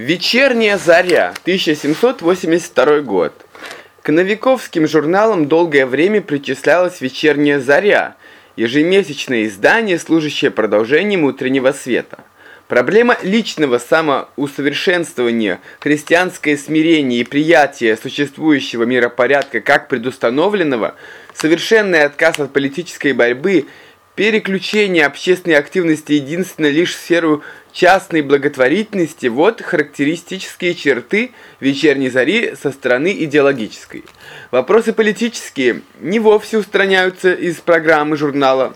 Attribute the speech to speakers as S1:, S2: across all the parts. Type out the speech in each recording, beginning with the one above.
S1: Вечерняя заря, 1782 год. К новиковским журналам долгое время причислялась Вечерняя заря, ежемесячное издание, служащее продолжением утреннего света. Проблема личного самоусовершенствования, христианское смирение и приятие существующего миропорядка как предустановленного, совершенный отказ от политической борьбы – Переключение общественной активности единственно лишь в сферу частной благотворительности – вот характеристические черты вечерней зари со стороны идеологической. Вопросы политические не вовсе устраняются из программы журнала,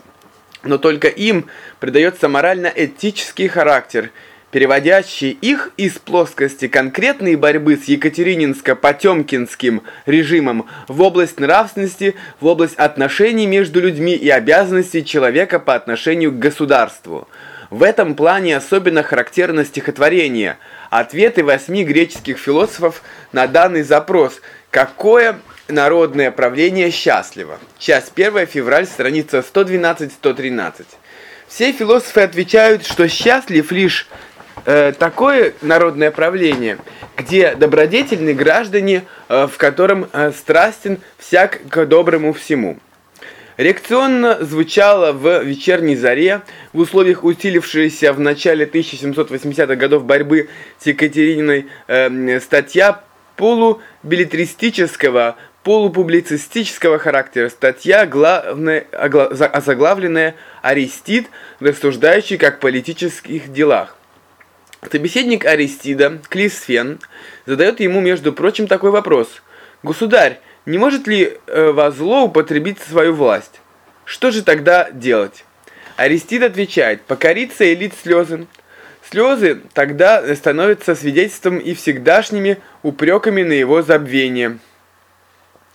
S1: но только им придается морально-этический характер – переводящий их из плоскости конкретной борьбы с Екатерининско-Потемкинским режимом в область нравственности, в область отношений между людьми и обязанностей человека по отношению к государству. В этом плане особенно характерно стихотворение «Ответы восьми греческих философов на данный запрос. Какое народное правление счастливо?» Часть 1, февраль, страница 112-113. Все философы отвечают, что счастлив лишь э, такое народное правление, где добродетельные граждане, э, в котором э, страстен всяк к доброму всему. Реакционно звучало в «Вечерней заре» в условиях усилившейся в начале 1780-х годов борьбы с Екатерининой э, статья полубилетристического, полупублицистического характера. Статья, главная, озаглавленная «Арестит, рассуждающий как политических делах». Собеседник Аристида, Клисфен, задает ему, между прочим, такой вопрос. «Государь, не может ли э, во зло употребить свою власть? Что же тогда делать?» Аристид отвечает, «Покориться и лить слезы». Слезы тогда становятся свидетельством и всегдашними упреками на его забвение.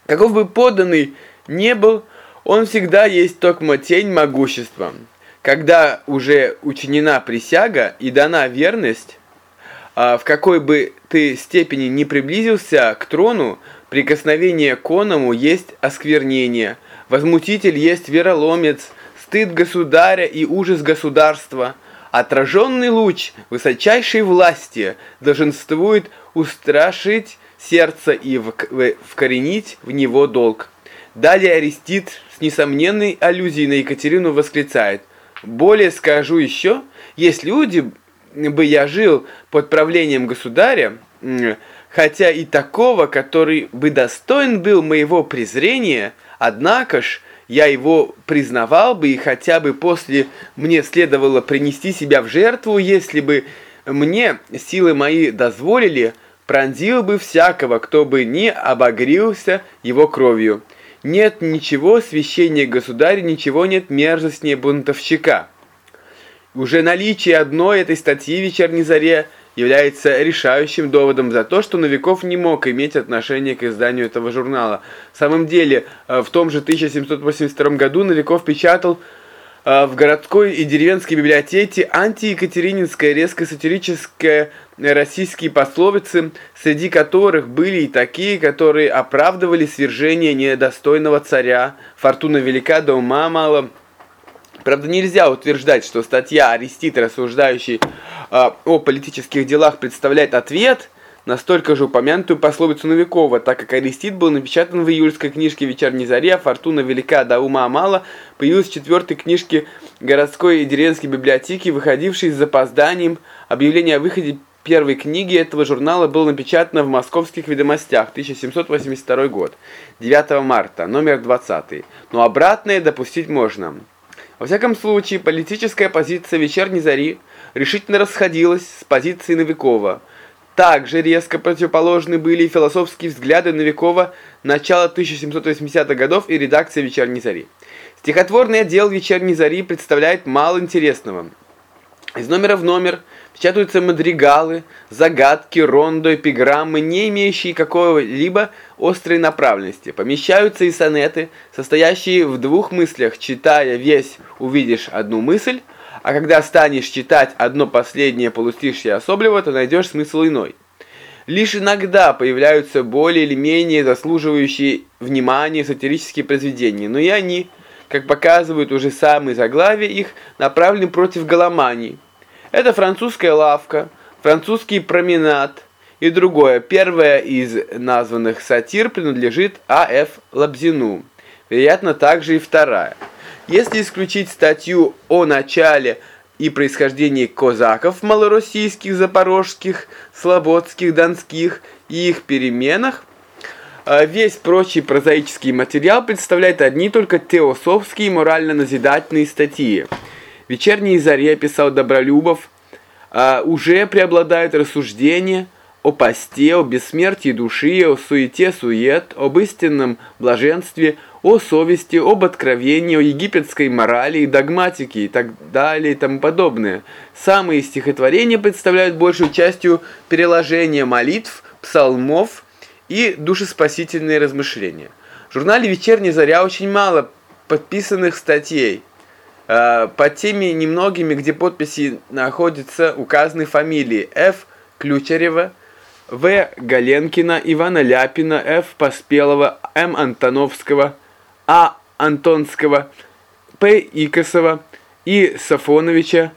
S1: Каков бы поданный не был, он всегда есть только тень могущества когда уже учинена присяга и дана верность, а, в какой бы ты степени не приблизился к трону, прикосновение к оному есть осквернение, возмутитель есть вероломец, стыд государя и ужас государства, отраженный луч высочайшей власти долженствует устрашить сердце и вкоренить в него долг. Далее Аристид с несомненной аллюзией на Екатерину восклицает более скажу еще, есть люди, бы я жил под правлением государя, хотя и такого, который бы достоин был моего презрения, однако ж я его признавал бы и хотя бы после мне следовало принести себя в жертву, если бы мне силы мои дозволили, пронзил бы всякого, кто бы не обогрелся его кровью. Нет ничего священнее государя, ничего нет мерзостнее бунтовщика. Уже наличие одной этой статьи в «Вечерней заре» является решающим доводом за то, что Новиков не мог иметь отношение к изданию этого журнала. В самом деле, э, в том же 1782 году Новиков печатал в городской и деревенской библиотеке антиекатерининское резко-сатирическое российские пословицы, среди которых были и такие, которые оправдывали свержение недостойного царя, фортуна велика, да ума мало. Правда, нельзя утверждать, что статья Арестит, рассуждающий э, о политических делах, представляет ответ на столько же упомянутую пословицу Новикова, так как Арестит был напечатан в июльской книжке «Вечерней заре», «Фортуна велика, да ума мало», появилась в четвертой книжке городской и деревенской библиотеки, выходившей с запозданием. Объявление о выходе первой книги этого журнала было напечатано в Московских ведомостях, 1782 год, 9 марта, номер 20. Но обратное допустить можно. Во всяком случае, политическая позиция «Вечерней зари» решительно расходилась с позицией Новикова. Также резко противоположны были философские взгляды Новикова начала 1780-х годов и редакции «Вечерней зари». Стихотворный отдел «Вечерней зари» представляет мало интересного. Из номера в номер – Печатаются мадригалы, загадки, рондо, эпиграммы, не имеющие какого-либо острой направленности. Помещаются и сонеты, состоящие в двух мыслях. Читая весь, увидишь одну мысль, а когда станешь читать одно последнее полустишье особливо, то найдешь смысл иной. Лишь иногда появляются более или менее заслуживающие внимания сатирические произведения, но и они, как показывают уже самые заглавия их, направлены против голомании. Это французская лавка, французский променад и другое. Первая из названных сатир принадлежит А.Ф. Лабзину. Вероятно, также и вторая. Если исключить статью о начале и происхождении казаков малороссийских, запорожских, слободских, донских и их переменах, а весь прочий прозаический материал представляет одни только теософские морально-назидательные статьи. «Вечерние заре», писал Добролюбов, а, уже преобладают рассуждения о посте, о бессмертии души, о суете-сует, об истинном блаженстве, о совести, об откровении, о египетской морали и догматике и так далее и тому подобное. Самые стихотворения представляют большую частью переложения молитв, псалмов, и душеспасительные размышления. В журнале «Вечерняя заря» очень мало подписанных статей. Э, Под теми немногими, где подписи находятся, указаны фамилии Ф. Ключарева, В. Галенкина, Ивана Ляпина, Ф. Поспелова, М. Антоновского, А. Антонского, П. Икосова, И. Сафоновича,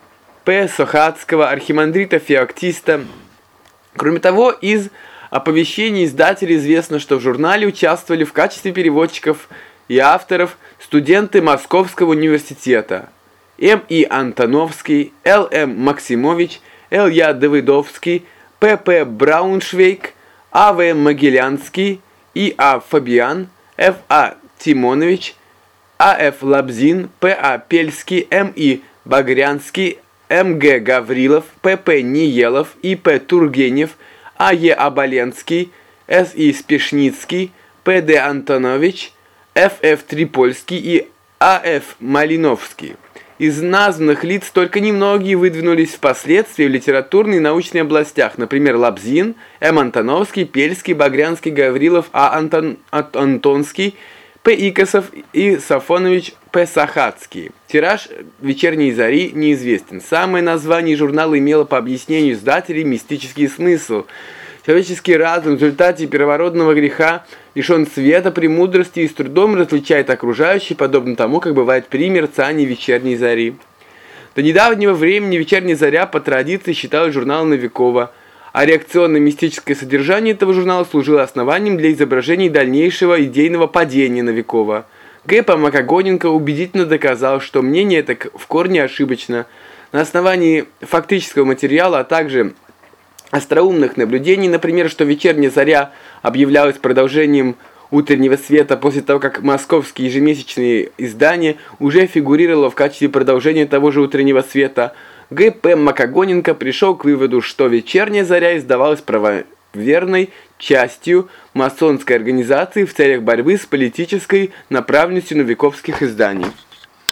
S1: П. Сохацкого, Архимандрита Феоктиста. Кроме того, из оповещении издателей известно, что в журнале участвовали в качестве переводчиков и авторов студенты Московского университета М.И. Антоновский, Л.М. Максимович, Л.Я. Давыдовский, П.П. Брауншвейк, А.В. Могилянский, И.А. Фабиан, Ф.А. Тимонович, А.Ф. Лабзин, П.А. Пельский, М.И. Багрянский, М.Г. Гаврилов, П.П. Ниелов, И.П. Тургенев, А.Е. Оболенский, С.И. Спешницкий, П.Д. Антонович, Ф.Ф. Трипольский и А.Ф. Малиновский. Из названных лиц только немногие выдвинулись впоследствии в литературной и научной областях, например, Лабзин, М. Антоновский, Пельский, Багрянский, Гаврилов, А. Антон, Антонский, П. Икосов и Сафонович П. Сохацкий. Тираж «Вечерней зари» неизвестен. Самое название журнала имело по объяснению издателей мистический смысл. Человеческий разум в результате первородного греха лишен света, премудрости и с трудом различает окружающий, подобно тому, как бывает при мерцании вечерней зари. До недавнего времени «Вечерняя заря» по традиции считалась журналом Новикова – а реакционно-мистическое содержание этого журнала служило основанием для изображения дальнейшего идейного падения Новикова. Г.П. Макогоненко убедительно доказал, что мнение это в корне ошибочно. На основании фактического материала, а также остроумных наблюдений, например, что «Вечерняя заря» объявлялась продолжением утреннего света после того, как московские ежемесячные издания уже фигурировало в качестве продолжения того же утреннего света – Г.П. Макогоненко пришел к выводу, что «Вечерняя заря» издавалась правоверной частью масонской организации в целях борьбы с политической направленностью новиковских изданий.